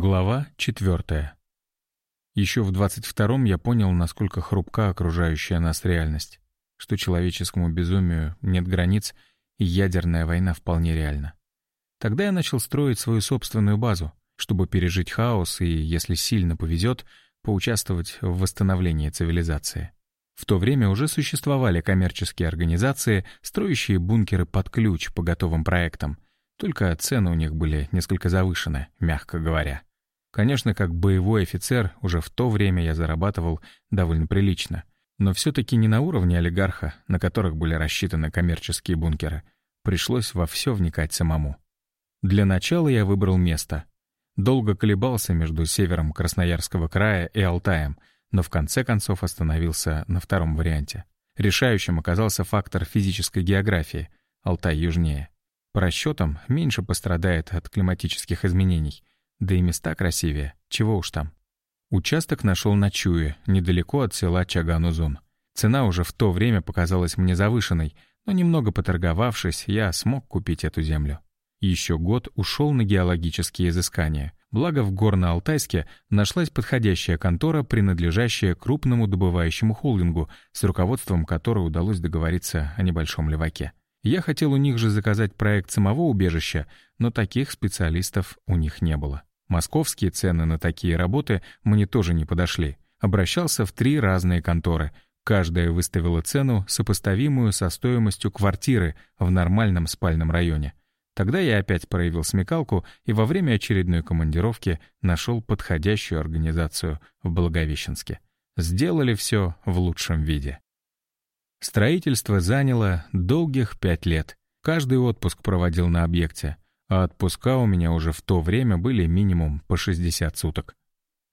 Глава четвертая. Еще в двадцать втором я понял, насколько хрупка окружающая нас реальность, что человеческому безумию нет границ, и ядерная война вполне реальна. Тогда я начал строить свою собственную базу, чтобы пережить хаос и, если сильно повезет, поучаствовать в восстановлении цивилизации. В то время уже существовали коммерческие организации, строящие бункеры под ключ по готовым проектам, только цены у них были несколько завышены, мягко говоря. Конечно, как боевой офицер уже в то время я зарабатывал довольно прилично. Но все-таки не на уровне олигарха, на которых были рассчитаны коммерческие бункеры. Пришлось во все вникать самому. Для начала я выбрал место. Долго колебался между севером Красноярского края и Алтаем, но в конце концов остановился на втором варианте. Решающим оказался фактор физической географии. Алтай южнее. По расчетам, меньше пострадает от климатических изменений — да и места красивее, чего уж там. Участок нашел на Чуе, недалеко от села Чаган-Узун. Цена уже в то время показалась мне завышенной, но немного поторговавшись, я смог купить эту землю. Еще год ушел на геологические изыскания. Благо в Горно-Алтайске нашлась подходящая контора, принадлежащая крупному добывающему холдингу, с руководством которой удалось договориться о небольшом леваке. Я хотел у них же заказать проект самого убежища, но таких специалистов у них не было. Московские цены на такие работы мне тоже не подошли. Обращался в три разные конторы. Каждая выставила цену, сопоставимую со стоимостью квартиры в нормальном спальном районе. Тогда я опять проявил смекалку и во время очередной командировки нашел подходящую организацию в Благовещенске. Сделали все в лучшем виде. Строительство заняло долгих пять лет. Каждый отпуск проводил на объекте — а отпуска у меня уже в то время были минимум по 60 суток.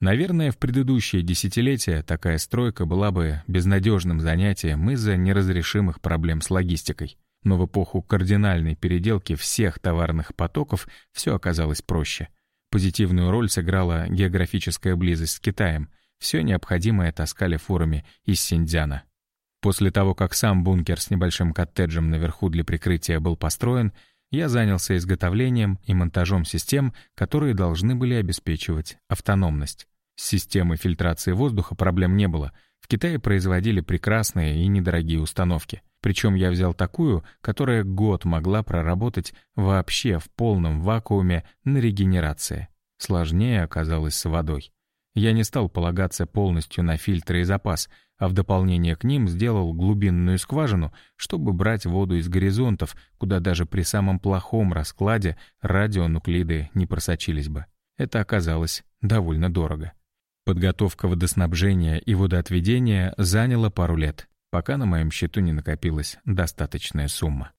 Наверное, в предыдущие десятилетия такая стройка была бы безнадежным занятием из-за неразрешимых проблем с логистикой. Но в эпоху кардинальной переделки всех товарных потоков все оказалось проще. Позитивную роль сыграла географическая близость с Китаем. Все необходимое таскали фурами из Синьцзяна. После того, как сам бункер с небольшим коттеджем наверху для прикрытия был построен, я занялся изготовлением и монтажом систем, которые должны были обеспечивать автономность. С системой фильтрации воздуха проблем не было. В Китае производили прекрасные и недорогие установки. Причем я взял такую, которая год могла проработать вообще в полном вакууме на регенерации. Сложнее оказалось с водой. Я не стал полагаться полностью на фильтры и запас — а в дополнение к ним сделал глубинную скважину, чтобы брать воду из горизонтов, куда даже при самом плохом раскладе радионуклиды не просочились бы. Это оказалось довольно дорого. Подготовка водоснабжения и водоотведения заняла пару лет, пока на моем счету не накопилась достаточная сумма.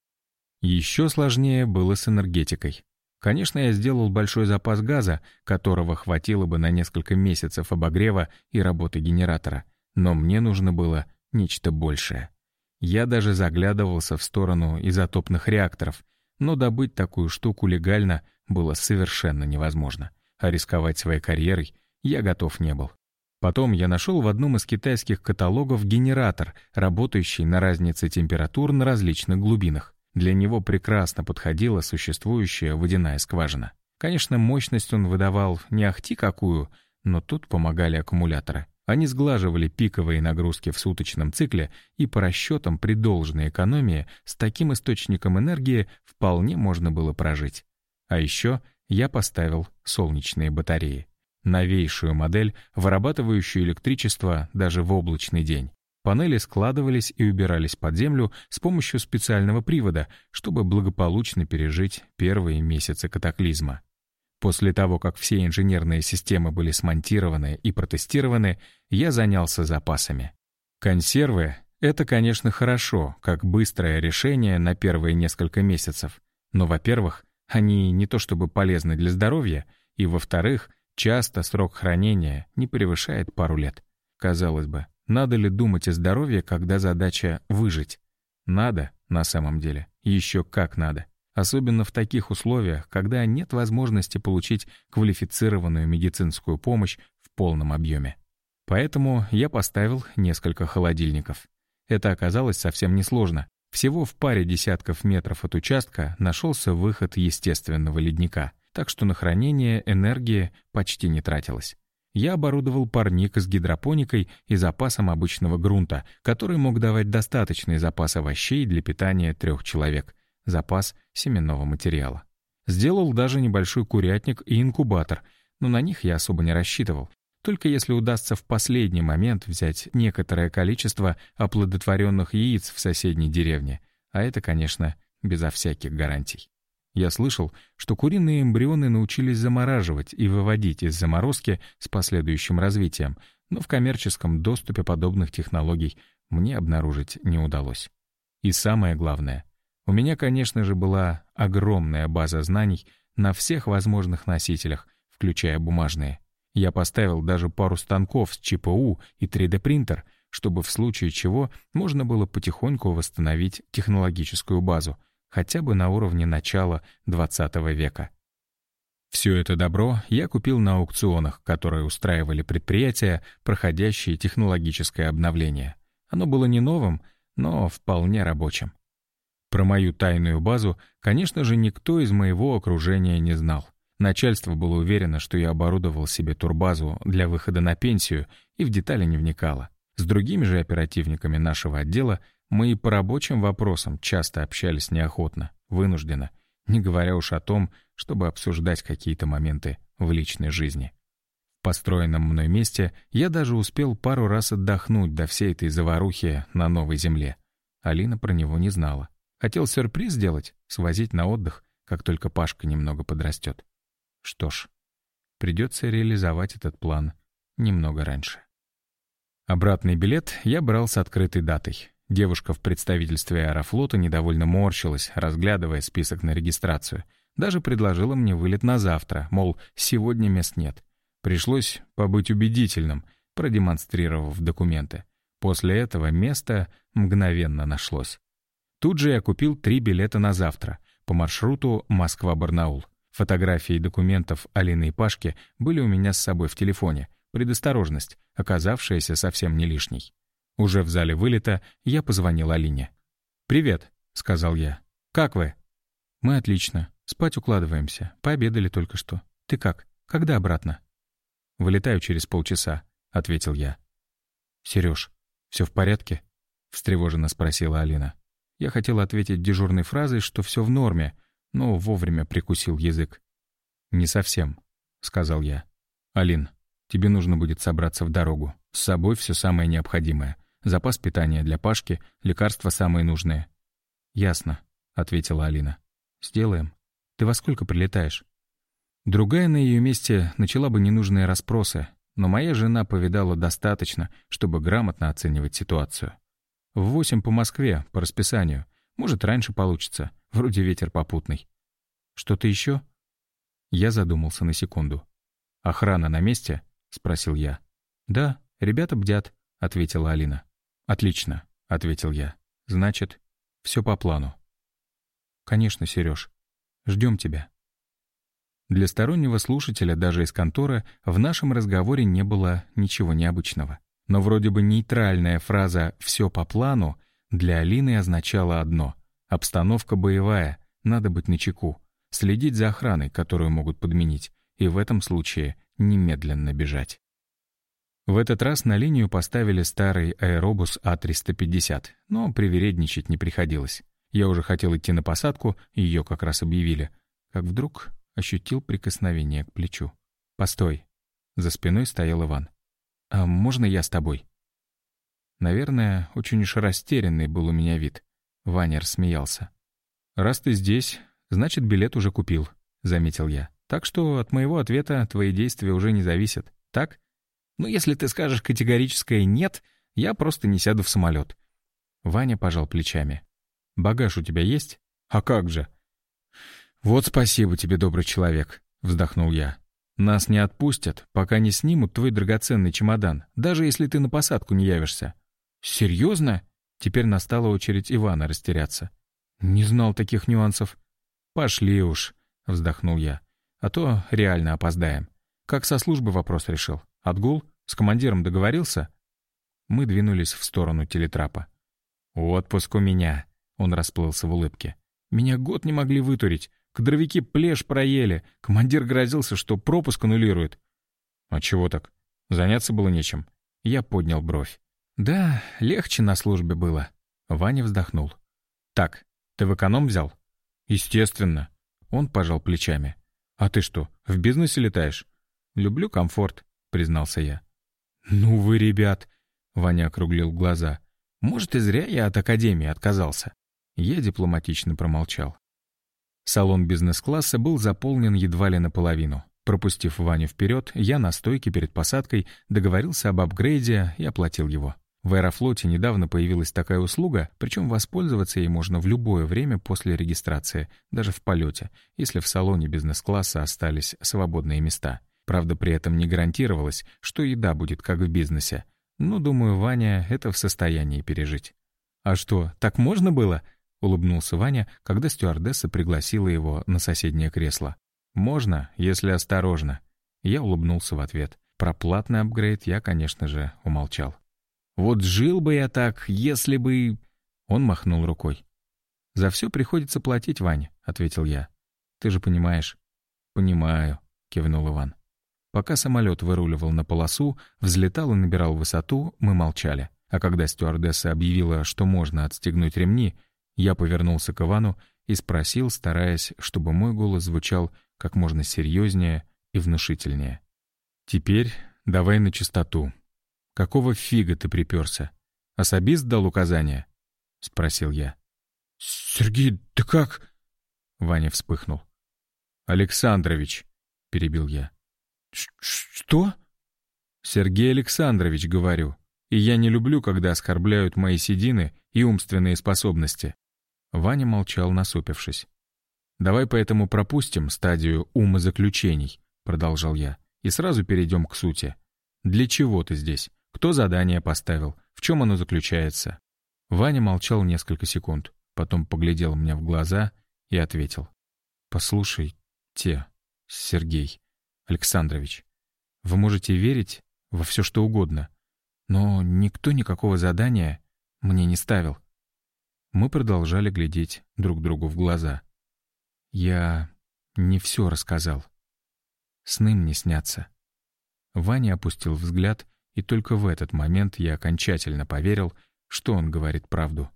Еще сложнее было с энергетикой. Конечно, я сделал большой запас газа, которого хватило бы на несколько месяцев обогрева и работы генератора — но мне нужно было нечто большее. Я даже заглядывался в сторону изотопных реакторов, но добыть такую штуку легально было совершенно невозможно, а рисковать своей карьерой я готов не был. Потом я нашел в одном из китайских каталогов генератор, работающий на разнице температур на различных глубинах. Для него прекрасно подходила существующая водяная скважина. Конечно, мощность он выдавал не ахти какую, но тут помогали аккумуляторы. Они сглаживали пиковые нагрузки в суточном цикле, и по расчетам при должной экономии с таким источником энергии вполне можно было прожить. А еще я поставил солнечные батареи. Новейшую модель, вырабатывающую электричество даже в облачный день. Панели складывались и убирались под землю с помощью специального привода, чтобы благополучно пережить первые месяцы катаклизма. После того, как все инженерные системы были смонтированы и протестированы, я занялся запасами. Консервы — это, конечно, хорошо, как быстрое решение на первые несколько месяцев. Но, во-первых, они не то чтобы полезны для здоровья, и, во-вторых, часто срок хранения не превышает пару лет. Казалось бы, надо ли думать о здоровье, когда задача выжить? Надо, на самом деле, еще как надо особенно в таких условиях, когда нет возможности получить квалифицированную медицинскую помощь в полном объеме. Поэтому я поставил несколько холодильников. Это оказалось совсем несложно. Всего в паре десятков метров от участка нашелся выход естественного ледника. так что на хранение энергии почти не тратилось. Я оборудовал парник с гидропоникой и запасом обычного грунта, который мог давать достаточный запас овощей для питания трех человек, запас семенного материала. Сделал даже небольшой курятник и инкубатор, но на них я особо не рассчитывал. Только если удастся в последний момент взять некоторое количество оплодотворенных яиц в соседней деревне. А это, конечно, безо всяких гарантий. Я слышал, что куриные эмбрионы научились замораживать и выводить из заморозки с последующим развитием, но в коммерческом доступе подобных технологий мне обнаружить не удалось. И самое главное, у меня, конечно же, была огромная база знаний на всех возможных носителях, включая бумажные. Я поставил даже пару станков с ЧПУ и 3D-принтер, чтобы в случае чего можно было потихоньку восстановить технологическую базу, хотя бы на уровне начала 20 века. Все это добро я купил на аукционах, которые устраивали предприятия, проходящие технологическое обновление. Оно было не новым, но вполне рабочим. Про мою тайную базу, конечно же, никто из моего окружения не знал. Начальство было уверено, что я оборудовал себе турбазу для выхода на пенсию и в детали не вникало. С другими же оперативниками нашего отдела мы и по рабочим вопросам часто общались неохотно, вынужденно, не говоря уж о том, чтобы обсуждать какие-то моменты в личной жизни. В построенном мной месте я даже успел пару раз отдохнуть до всей этой заварухи на новой земле. Алина про него не знала. Хотел сюрприз сделать, свозить на отдых, как только Пашка немного подрастет. Что ж, придется реализовать этот план немного раньше. Обратный билет я брал с открытой датой. Девушка в представительстве Аэрофлота недовольно морщилась, разглядывая список на регистрацию. Даже предложила мне вылет на завтра, мол, сегодня мест нет. Пришлось побыть убедительным, продемонстрировав документы. После этого место мгновенно нашлось. Тут же я купил три билета на завтра по маршруту Москва-Барнаул. Фотографии документов Алины и Пашки были у меня с собой в телефоне. Предосторожность, оказавшаяся совсем не лишней. Уже в зале вылета я позвонил Алине. «Привет», — сказал я. «Как вы?» «Мы отлично. Спать укладываемся. Пообедали только что. Ты как? Когда обратно?» «Вылетаю через полчаса», — ответил я. «Серёж, всё в порядке?» — встревоженно спросила Алина. Я хотел ответить дежурной фразой, что всё в норме, но вовремя прикусил язык. «Не совсем», — сказал я. «Алин, тебе нужно будет собраться в дорогу. С собой всё самое необходимое запас питания для Пашки, лекарства самые нужные». «Ясно», — ответила Алина. «Сделаем. Ты во сколько прилетаешь?» Другая на ее месте начала бы ненужные расспросы, но моя жена повидала достаточно, чтобы грамотно оценивать ситуацию. В восемь по Москве, по расписанию. Может, раньше получится. Вроде ветер попутный. Что-то еще? Я задумался на секунду. «Охрана на месте?» — спросил я. «Да, ребята бдят», — ответила Алина. «Отлично», — ответил я. «Значит, все по плану». «Конечно, Сереж. Ждем тебя». Для стороннего слушателя даже из конторы в нашем разговоре не было ничего необычного. Но вроде бы нейтральная фраза «все по плану» для Алины означала одно — обстановка боевая, надо быть начеку, следить за охраной, которую могут подменить, и в этом случае немедленно бежать. В этот раз на линию поставили старый аэробус А350, но привередничать не приходилось. Я уже хотел идти на посадку, ее как раз объявили, как вдруг ощутил прикосновение к плечу. «Постой!» За спиной стоял Иван. «А можно я с тобой?» Наверное, очень уж растерянный был у меня вид. Ваня рассмеялся. «Раз ты здесь, значит, билет уже купил», — заметил я. «Так что от моего ответа твои действия уже не зависят, так?» Ну, если ты скажешь категорическое «нет», я просто не сяду в самолет. Ваня пожал плечами. «Багаж у тебя есть?» «А как же?» «Вот спасибо тебе, добрый человек», — вздохнул я. «Нас не отпустят, пока не снимут твой драгоценный чемодан, даже если ты на посадку не явишься». «Серьезно?» Теперь настала очередь Ивана растеряться. «Не знал таких нюансов». «Пошли уж», — вздохнул я. «А то реально опоздаем. Как со службы вопрос решил?» Отгул? С командиром договорился?» Мы двинулись в сторону телетрапа. «Отпуск у меня», — он расплылся в улыбке. «Меня год не могли вытурить. Кадровики плешь проели. Командир грозился, что пропуск аннулирует. А чего так? Заняться было нечем. Я поднял бровь. Да, легче на службе было. Ваня вздохнул. Так, ты в эконом взял? Естественно. Он пожал плечами. А ты что, в бизнесе летаешь? Люблю комфорт, признался я. Ну вы, ребят, Ваня округлил глаза. Может, и зря я от академии отказался. Я дипломатично промолчал. Салон бизнес-класса был заполнен едва ли наполовину. Пропустив Ваню вперед, я на стойке перед посадкой договорился об апгрейде и оплатил его. В Аэрофлоте недавно появилась такая услуга, причем воспользоваться ей можно в любое время после регистрации, даже в полете, если в салоне бизнес-класса остались свободные места. Правда, при этом не гарантировалось, что еда будет как в бизнесе. Но, думаю, Ваня это в состоянии пережить. «А что, так можно было?» — улыбнулся Ваня, когда стюардесса пригласила его на соседнее кресло. «Можно, если осторожно». Я улыбнулся в ответ. Про платный апгрейд я, конечно же, умолчал. «Вот жил бы я так, если бы...» Он махнул рукой. «За все приходится платить, Ваня», — ответил я. «Ты же понимаешь». «Понимаю», — кивнул Иван. Пока самолет выруливал на полосу, взлетал и набирал высоту, мы молчали. А когда стюардесса объявила, что можно отстегнуть ремни, я повернулся к Ивану и спросил, стараясь, чтобы мой голос звучал как можно серьезнее и внушительнее. «Теперь давай на чистоту. Какого фига ты приперся? Особист дал указания?» — спросил я. «Сергей, ты как?» Ваня вспыхнул. «Александрович», — перебил я. «Что?» «Сергей Александрович, говорю. И я не люблю, когда оскорбляют мои седины и умственные способности». Ваня молчал, насупившись. «Давай поэтому пропустим стадию умозаключений», — продолжал я, «и сразу перейдем к сути. Для чего ты здесь? Кто задание поставил? В чем оно заключается?» Ваня молчал несколько секунд, потом поглядел мне в глаза и ответил. «Послушай, те, Сергей Александрович, вы можете верить во все что угодно, но никто никакого задания мне не ставил». Мы продолжали глядеть друг другу в глаза. Я не все рассказал. Сны мне снятся. Ваня опустил взгляд, и только в этот момент я окончательно поверил, что он говорит правду.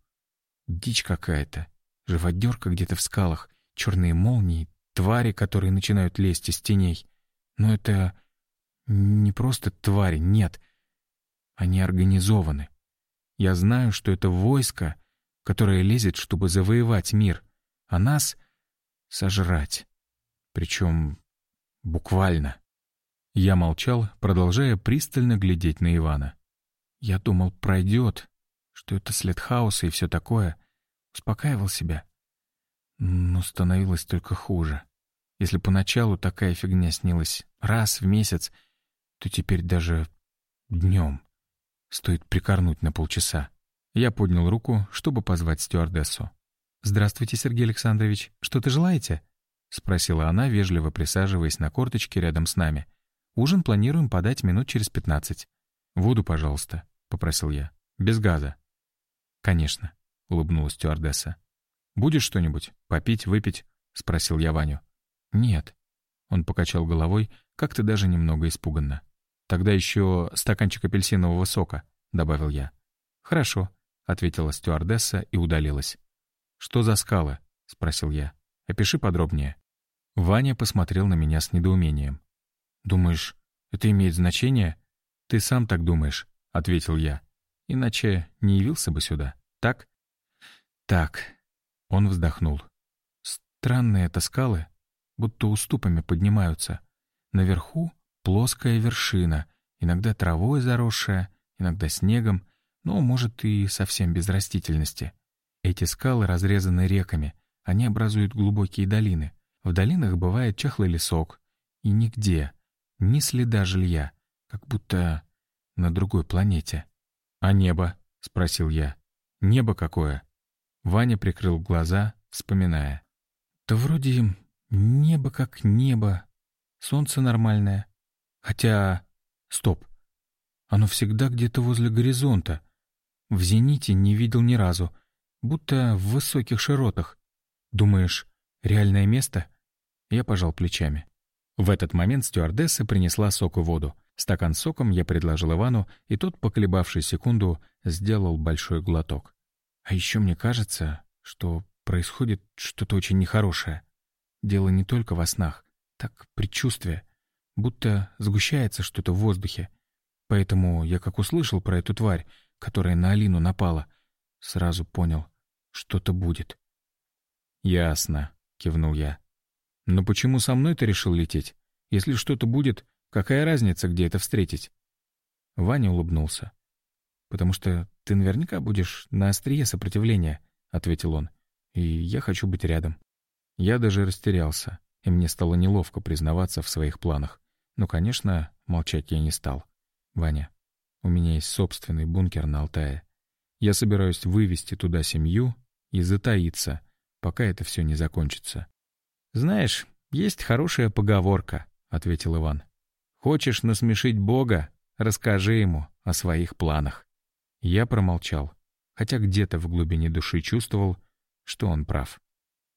Дичь какая-то. Живодерка где-то в скалах, черные молнии, твари, которые начинают лезть из теней. Но это не просто твари, нет. Они организованы. Я знаю, что это войско, которое лезет, чтобы завоевать мир, а нас — сожрать. Причем буквально. Я молчал, продолжая пристально глядеть на Ивана. Я думал, пройдет, что это след хаоса и все такое. Успокаивал себя. Но становилось только хуже. Если поначалу такая фигня снилась раз в месяц, то теперь даже днем. Стоит прикорнуть на полчаса. Я поднял руку, чтобы позвать стюардессу. «Здравствуйте, Сергей Александрович. Что-то желаете?» — спросила она, вежливо присаживаясь на корточке рядом с нами. «Ужин планируем подать минут через пятнадцать». «Воду, пожалуйста», — попросил я. «Без газа». «Конечно», — улыбнулась стюардесса. «Будешь что-нибудь? Попить, выпить?» — спросил я Ваню. «Нет». Он покачал головой, как-то даже немного испуганно. «Тогда еще стаканчик апельсинового сока», — добавил я. «Хорошо», — ответила стюардесса и удалилась. «Что за скалы?» — спросил я. «Опиши подробнее». Ваня посмотрел на меня с недоумением. «Думаешь, это имеет значение?» «Ты сам так думаешь», — ответил я. «Иначе не явился бы сюда, так?» «Так», — он вздохнул. «Странные это скалы, будто уступами поднимаются. Наверху плоская вершина, иногда травой заросшая, иногда снегом, но, может, и совсем без растительности. Эти скалы разрезаны реками, они образуют глубокие долины. В долинах бывает чахлый лесок. И нигде, ни следа жилья, как будто на другой планете. «А небо?» — спросил я. «Небо какое?» Ваня прикрыл глаза, вспоминая. «Да вроде небо как небо, солнце нормальное. Хотя... Стоп. Оно всегда где-то возле горизонта. В зените не видел ни разу, будто в высоких широтах. Думаешь, реальное место?» Я пожал плечами. В этот момент стюардесса принесла сок и воду. Стакан соком я предложил Ивану, и тот, поколебавший секунду, сделал большой глоток. А еще мне кажется, что происходит что-то очень нехорошее. Дело не только во снах, так предчувствие, будто сгущается что-то в воздухе. Поэтому я как услышал про эту тварь, которая на Алину напала, сразу понял, что-то будет. «Ясно», — кивнул я. «Но почему со мной ты решил лететь? Если что-то будет, Какая разница, где это встретить?» Ваня улыбнулся. «Потому что ты наверняка будешь на острие сопротивления», — ответил он. «И я хочу быть рядом». Я даже растерялся, и мне стало неловко признаваться в своих планах. Но, конечно, молчать я не стал. «Ваня, у меня есть собственный бункер на Алтае. Я собираюсь вывести туда семью и затаиться, пока это все не закончится». «Знаешь, есть хорошая поговорка», — ответил Иван. Хочешь насмешить Бога? Расскажи ему о своих планах». Я промолчал, хотя где-то в глубине души чувствовал, что он прав.